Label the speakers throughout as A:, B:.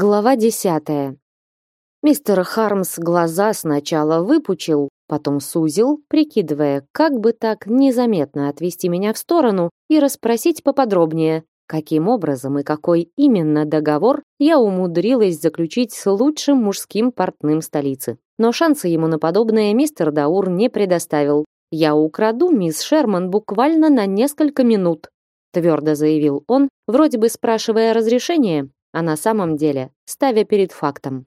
A: Глава десятая. Мистер Хармс глаза сначала выпучил, потом сузил, прикидывая, как бы так незаметно отвести меня в сторону и расспросить поподробнее, каким образом и какой именно договор я умудрилась заключить с лучшим мужским портным столицы. Но шанса ему на подобное мистер Даур не предоставил. «Я украду мисс Шерман буквально на несколько минут», твердо заявил он, вроде бы спрашивая разрешения, а на самом деле ставя перед фактом.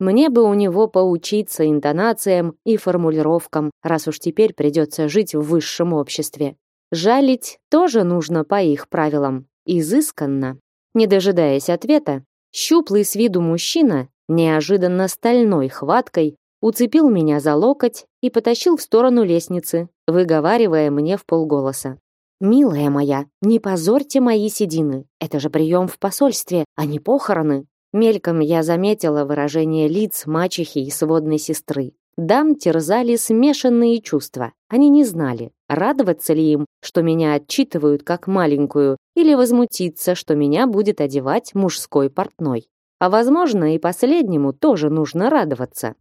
A: Мне бы у него поучиться интонациям и формулировкам, раз уж теперь придется жить в высшем обществе. Жалить тоже нужно по их правилам, изысканно. Не дожидаясь ответа, щуплый с виду мужчина неожиданно стальной хваткой уцепил меня за локоть и потащил в сторону лестницы, выговаривая мне в полголоса. «Милая моя, не позорьте мои седины. Это же прием в посольстве, а не похороны». Мельком я заметила выражение лиц мачехи и сводной сестры. Дам терзали смешанные чувства. Они не знали, радоваться ли им, что меня отчитывают как маленькую, или возмутиться, что меня будет одевать мужской портной. А возможно, и последнему тоже нужно радоваться.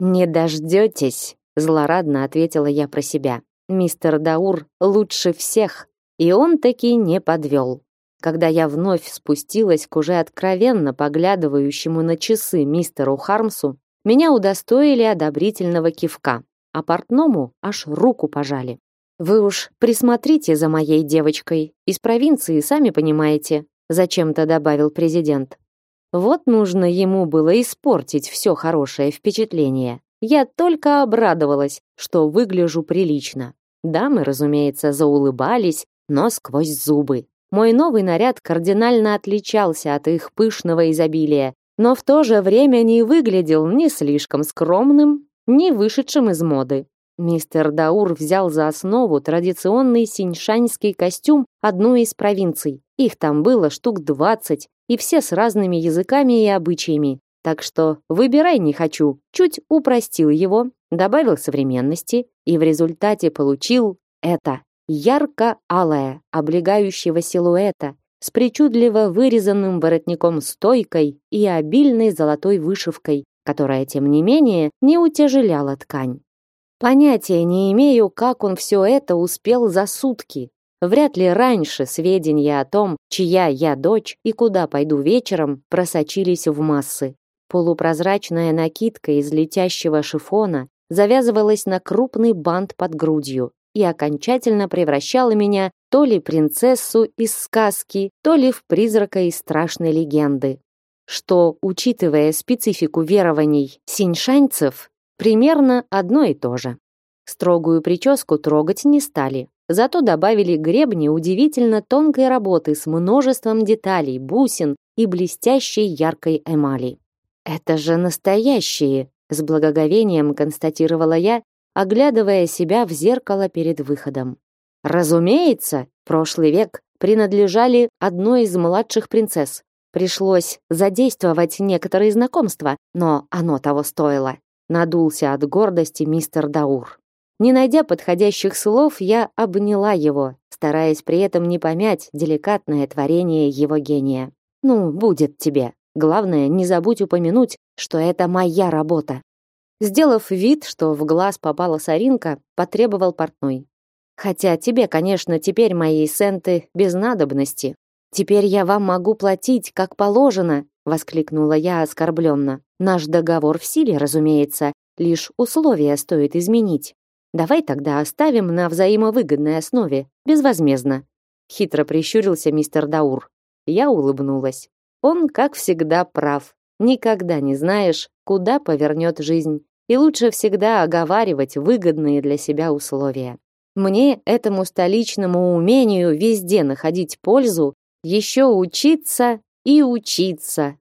A: «Не дождетесь», — злорадно ответила я про себя. Мистер Даур лучше всех, и он таки не подвел. Когда я вновь спустилась к уже откровенно поглядывающему на часы мистеру Хармсу, меня удостоили одобрительного кивка, а портному аж руку пожали. Вы уж присмотрите за моей девочкой. Из провинции, сами понимаете, зачем-то добавил президент. Вот нужно ему было испортить все хорошее впечатление. Я только обрадовалась, что выгляжу прилично. Дамы, разумеется, заулыбались, но сквозь зубы. Мой новый наряд кардинально отличался от их пышного изобилия, но в то же время не выглядел ни слишком скромным, ни вышедшим из моды. Мистер Даур взял за основу традиционный синьшаньский костюм одной из провинций. Их там было штук двадцать, и все с разными языками и обычаями. Так что выбирай не хочу. Чуть упростил его, добавил современности и в результате получил это ярко-алое, облегающего силуэта, с причудливо вырезанным воротником-стойкой и обильной золотой вышивкой, которая, тем не менее, не утяжеляла ткань. Понятия не имею, как он все это успел за сутки. Вряд ли раньше сведения о том, чья я дочь и куда пойду вечером, просочились в массы. Полупрозрачная накидка из летящего шифона завязывалась на крупный бант под грудью и окончательно превращала меня то ли принцессу из сказки, то ли в призрака из страшной легенды. Что, учитывая специфику верований синьшаньцев, примерно одно и то же. Строгую прическу трогать не стали, зато добавили гребни удивительно тонкой работы с множеством деталей, бусин и блестящей яркой эмали. Это же настоящие, с благоговением констатировала я, оглядывая себя в зеркало перед выходом. Разумеется, прошлый век принадлежали одной из младших принцесс. Пришлось задействовать некоторые знакомства, но оно того стоило. Надулся от гордости мистер Даур. Не найдя подходящих слов, я обняла его, стараясь при этом не помять деликатное творение его гения. Ну, будет тебе. Главное, не забудь упомянуть, что это моя работа. Сделав вид, что в глаз попала соринка, потребовал портной. Хотя тебе, конечно, теперь мои сенты без надобности. Теперь я вам могу платить, как положено, воскликнула я оскорбленно. Наш договор в силе, разумеется, лишь условия стоит изменить. Давай тогда оставим на взаимовыгодной основе, безвозмездно. Хитро прищурился мистер Даур. Я улыбнулась. Он, как всегда, прав. Никогда не знаешь, куда повернет жизнь. И лучше всегда оговаривать выгодные для себя условия. Мне, этому столичному умению везде находить пользу, еще учиться и учиться.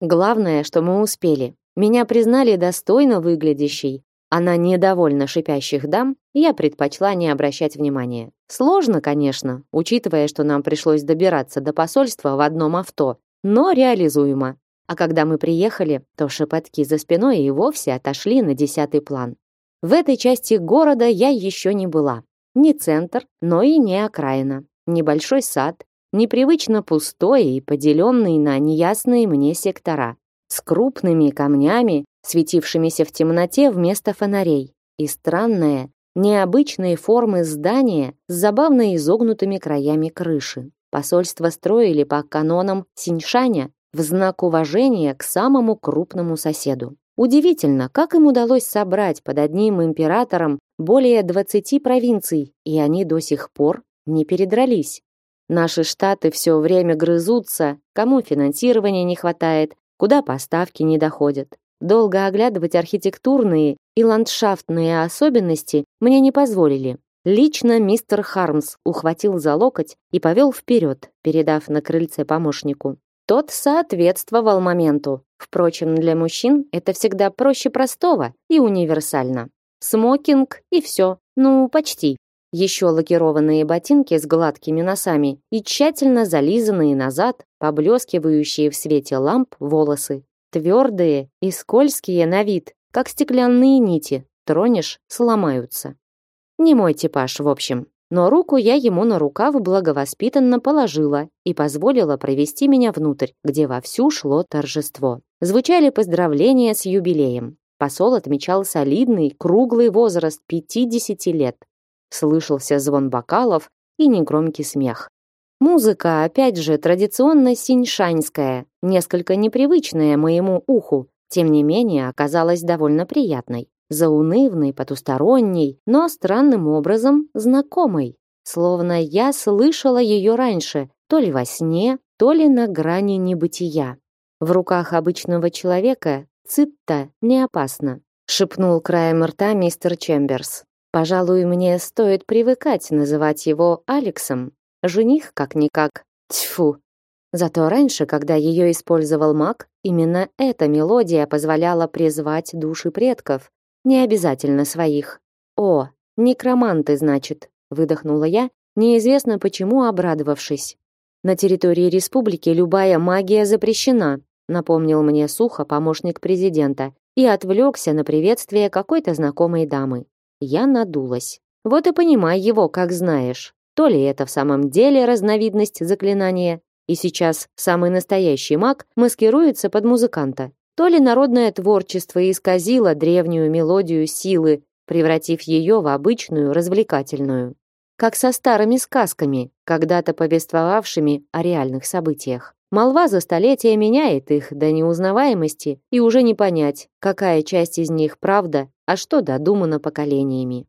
A: Главное, что мы успели. Меня признали достойно выглядящей, а на недовольно шипящих дам я предпочла не обращать внимания. Сложно, конечно, учитывая, что нам пришлось добираться до посольства в одном авто, но реализуемо. А когда мы приехали, то шепотки за спиной и вовсе отошли на десятый план. В этой части города я еще не была. Не центр, но и не окраина. Небольшой сад, непривычно пустой и поделенный на неясные мне сектора, с крупными камнями, светившимися в темноте вместо фонарей, и странное, необычные формы здания с забавно изогнутыми краями крыши. Посольство строили по канонам Синьшаня в знак уважения к самому крупному соседу. Удивительно, как им удалось собрать под одним императором более 20 провинций, и они до сих пор не передрались. Наши штаты все время грызутся, кому финансирования не хватает, куда поставки не доходят. Долго оглядывать архитектурные и ландшафтные особенности мне не позволили. Лично мистер Хармс ухватил за локоть и повел вперед, передав на крыльце помощнику. Тот соответствовал моменту. Впрочем, для мужчин это всегда проще простого и универсально. Смокинг и все. Ну, почти. Еще лакированные ботинки с гладкими носами и тщательно зализанные назад, поблескивающие в свете ламп волосы. Твердые и скользкие на вид, как стеклянные нити. Тронешь — сломаются. Не мой типаж, в общем. Но руку я ему на рукав благовоспитанно положила и позволила провести меня внутрь, где вовсю шло торжество. Звучали поздравления с юбилеем. Посол отмечал солидный, круглый возраст 50 лет. Слышался звон бокалов и негромкий смех. Музыка, опять же, традиционно синьшаньская, несколько непривычная моему уху, тем не менее оказалась довольно приятной заунывной, потусторонней, но странным образом знакомой. Словно я слышала ее раньше, то ли во сне, то ли на грани небытия. В руках обычного человека цитта не опасна, шепнул краем рта мистер Чемберс. Пожалуй, мне стоит привыкать называть его Алексом. Жених как-никак. Тьфу. Зато раньше, когда ее использовал маг, именно эта мелодия позволяла призвать души предков, не обязательно своих. О, некроманты, значит, выдохнула я, неизвестно почему обрадовавшись. На территории республики любая магия запрещена, напомнил мне сухо помощник президента и отвлекся на приветствие какой-то знакомой дамы. Я надулась. Вот и понимай его, как знаешь. То ли это в самом деле разновидность заклинания, и сейчас самый настоящий маг маскируется под музыканта, то ли народное творчество исказило древнюю мелодию силы, превратив ее в обычную развлекательную. Как со старыми сказками, когда-то повествовавшими о реальных событиях. Молва за столетия меняет их до неузнаваемости, и уже не понять, какая часть из них правда, а что додумано поколениями.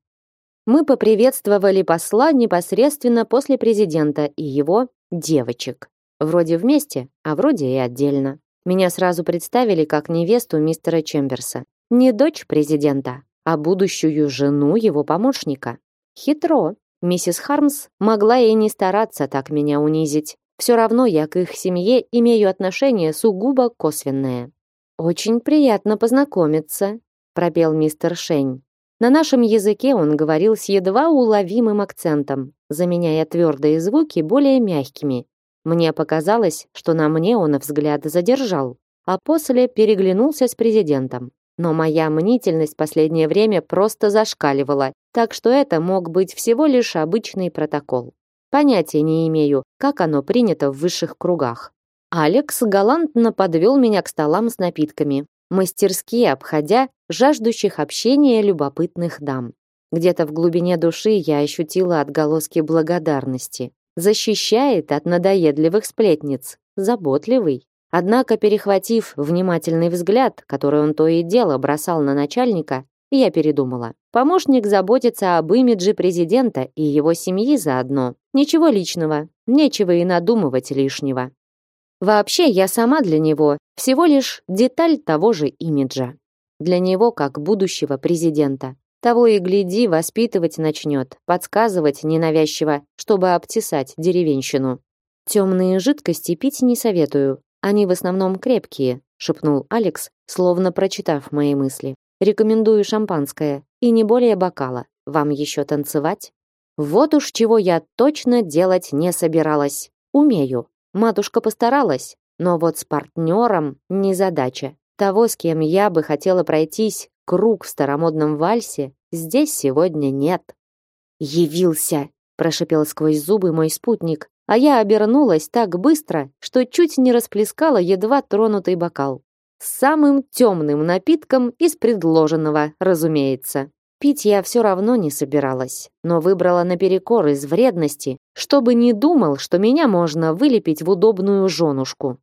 A: Мы поприветствовали посла непосредственно после президента и его девочек. Вроде вместе, а вроде и отдельно. Меня сразу представили как невесту мистера Чемберса. Не дочь президента, а будущую жену его помощника. Хитро. Миссис Хармс могла и не стараться так меня унизить. Все равно я к их семье имею отношение сугубо косвенное. Очень приятно познакомиться, пропел мистер Шень. На нашем языке он говорил с едва уловимым акцентом, заменяя твердые звуки более мягкими, мне показалось, что на мне он взгляд задержал, а после переглянулся с президентом. Но моя мнительность последнее время просто зашкаливала, так что это мог быть всего лишь обычный протокол. Понятия не имею, как оно принято в высших кругах. Алекс галантно подвел меня к столам с напитками, мастерски обходя жаждущих общения любопытных дам. Где-то в глубине души я ощутила отголоски благодарности защищает от надоедливых сплетниц, заботливый. Однако, перехватив внимательный взгляд, который он то и дело бросал на начальника, я передумала. Помощник заботится об имидже президента и его семьи заодно. Ничего личного, нечего и надумывать лишнего. Вообще, я сама для него всего лишь деталь того же имиджа. Для него как будущего президента. Того и гляди, воспитывать начнет, подсказывать ненавязчиво, чтобы обтесать деревенщину. Темные жидкости пить не советую, они в основном крепкие, шепнул Алекс, словно прочитав мои мысли. Рекомендую шампанское и не более бокала. Вам еще танцевать? Вот уж чего я точно делать не собиралась. Умею. Матушка постаралась, но вот с партнером не задача. Того, с кем я бы хотела пройтись, круг в старомодном вальсе здесь сегодня нет. Явился, прошипел сквозь зубы мой спутник, а я обернулась так быстро, что чуть не расплескала едва тронутый бокал. С самым темным напитком из предложенного, разумеется. Пить я все равно не собиралась, но выбрала наперекор из вредности, чтобы не думал, что меня можно вылепить в удобную женушку.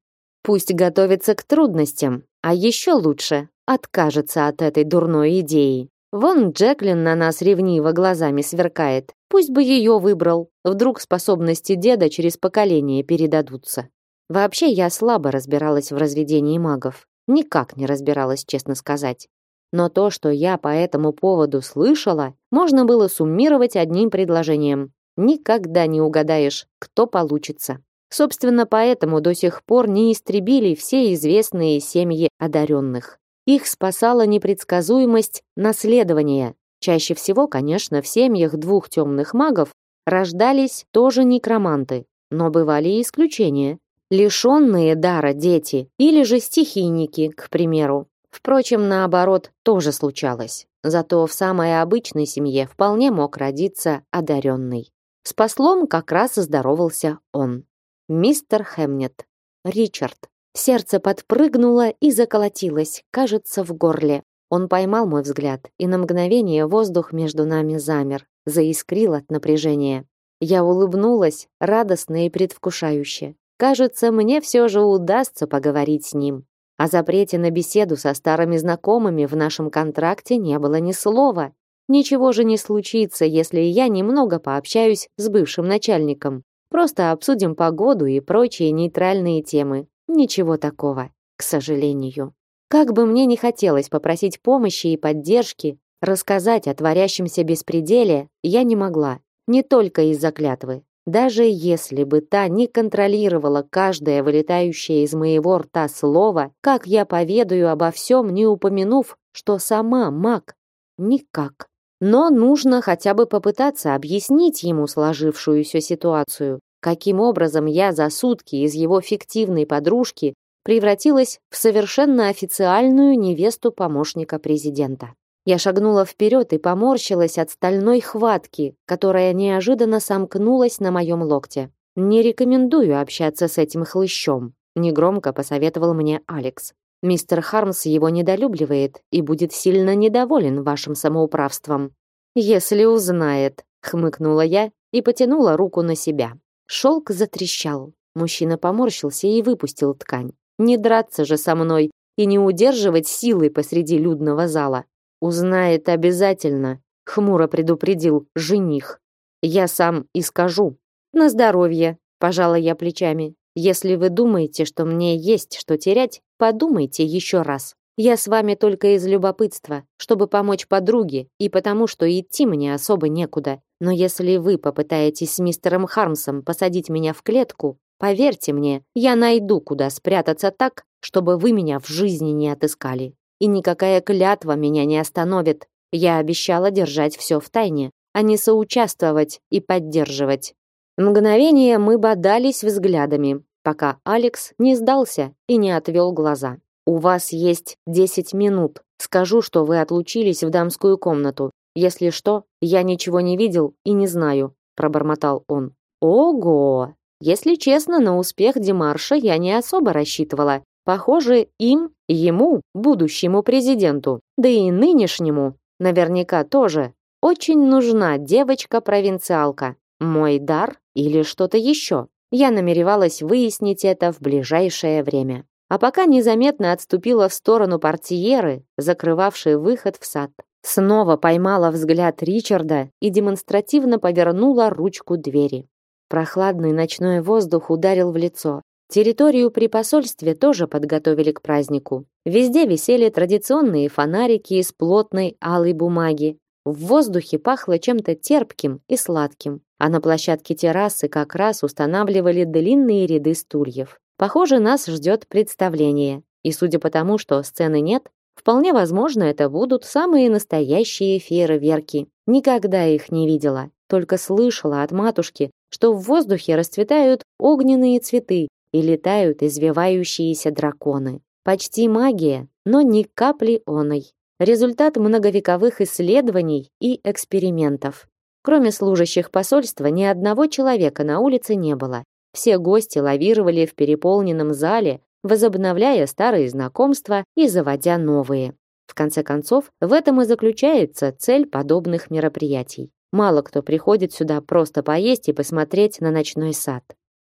A: Пусть готовится к трудностям, а еще лучше откажется от этой дурной идеи. Вон Джеклин на нас ревниво глазами сверкает. Пусть бы ее выбрал. Вдруг способности деда через поколение передадутся. Вообще я слабо разбиралась в разведении магов. Никак не разбиралась, честно сказать. Но то, что я по этому поводу слышала, можно было суммировать одним предложением. Никогда не угадаешь, кто получится. Собственно, поэтому до сих пор не истребили все известные семьи одаренных. Их спасала непредсказуемость наследования. Чаще всего, конечно, в семьях двух темных магов рождались тоже некроманты, но бывали и исключения. Лишенные дара дети или же стихийники, к примеру. Впрочем, наоборот, тоже случалось. Зато в самой обычной семье вполне мог родиться одаренный. С послом как раз здоровался он. Мистер Хемнет. Ричард. Сердце подпрыгнуло и заколотилось, кажется, в горле. Он поймал мой взгляд, и на мгновение воздух между нами замер, заискрил от напряжения. Я улыбнулась, радостно и предвкушающе. Кажется, мне все же удастся поговорить с ним. О запрете на беседу со старыми знакомыми в нашем контракте не было ни слова. Ничего же не случится, если я немного пообщаюсь с бывшим начальником. Просто обсудим погоду и прочие нейтральные темы. Ничего такого, к сожалению. Как бы мне не хотелось попросить помощи и поддержки, рассказать о творящемся беспределе, я не могла. Не только из-за клятвы. Даже если бы та не контролировала каждое вылетающее из моего рта слово, как я поведаю обо всем, не упомянув, что сама маг? Никак. Но нужно хотя бы попытаться объяснить ему сложившуюся ситуацию, каким образом я за сутки из его фиктивной подружки превратилась в совершенно официальную невесту помощника президента. Я шагнула вперед и поморщилась от стальной хватки, которая неожиданно сомкнулась на моем локте. «Не рекомендую общаться с этим хлыщом», негромко посоветовал мне Алекс. «Мистер Хармс его недолюбливает и будет сильно недоволен вашим самоуправством». «Если узнает», хмыкнула я и потянула руку на себя. Шелк затрещал. Мужчина поморщился и выпустил ткань. Не драться же со мной и не удерживать силой посреди людного зала. Узнает обязательно, хмуро предупредил жених. Я сам и скажу. На здоровье, пожала я плечами. Если вы думаете, что мне есть что терять, подумайте еще раз. Я с вами только из любопытства, чтобы помочь подруге и потому, что идти мне особо некуда. Но если вы попытаетесь с мистером Хармсом посадить меня в клетку, поверьте мне, я найду, куда спрятаться так, чтобы вы меня в жизни не отыскали. И никакая клятва меня не остановит. Я обещала держать все в тайне, а не соучаствовать и поддерживать. Мгновение мы бодались взглядами, пока Алекс не сдался и не отвел глаза. У вас есть десять минут. Скажу, что вы отлучились в дамскую комнату. Если что, я ничего не видел и не знаю, пробормотал он. Ого! Если честно, на успех Демарша я не особо рассчитывала. Похоже, им, ему, будущему президенту, да и нынешнему, наверняка тоже, очень нужна девочка-провинциалка. Мой дар или что-то еще. Я намеревалась выяснить это в ближайшее время. А пока незаметно отступила в сторону портьеры, закрывавшей выход в сад. Снова поймала взгляд Ричарда и демонстративно повернула ручку двери. Прохладный ночной воздух ударил в лицо. Территорию при посольстве тоже подготовили к празднику. Везде висели традиционные фонарики из плотной алой бумаги. В воздухе пахло чем-то терпким и сладким, а на площадке террасы как раз устанавливали длинные ряды стульев. Похоже, нас ждет представление. И судя по тому, что сцены нет, Вполне возможно, это будут самые настоящие фейерверки. Никогда их не видела, только слышала от матушки, что в воздухе расцветают огненные цветы и летают извивающиеся драконы. Почти магия, но ни капли оной. Результат многовековых исследований и экспериментов. Кроме служащих посольства, ни одного человека на улице не было. Все гости лавировали в переполненном зале, возобновляя старые знакомства и заводя новые. В конце концов, в этом и заключается цель подобных мероприятий. Мало кто приходит сюда просто поесть и посмотреть на ночной сад.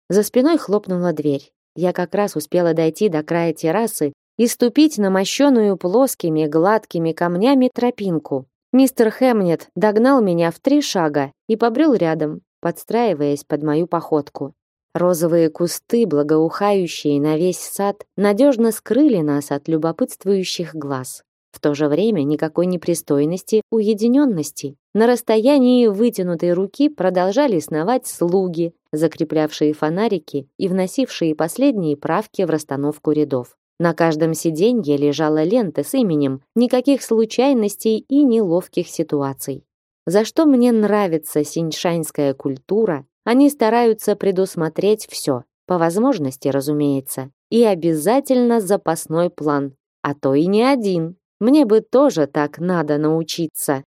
A: За спиной хлопнула дверь. Я как раз успела дойти до края террасы и ступить на мощеную плоскими гладкими камнями тропинку. Мистер Хемнет догнал меня в три шага и побрел рядом, подстраиваясь под мою походку. Розовые кусты, благоухающие на весь сад, надежно скрыли нас от любопытствующих глаз. В то же время никакой непристойности, уединенности. На расстоянии вытянутой руки продолжали сновать слуги, закреплявшие фонарики и вносившие последние правки в расстановку рядов. На каждом сиденье лежала лента с именем, никаких случайностей и неловких ситуаций. За что мне нравится синьшанская культура, они стараются предусмотреть все, по возможности, разумеется, и обязательно запасной план, а то и не один. Мне бы тоже так надо научиться.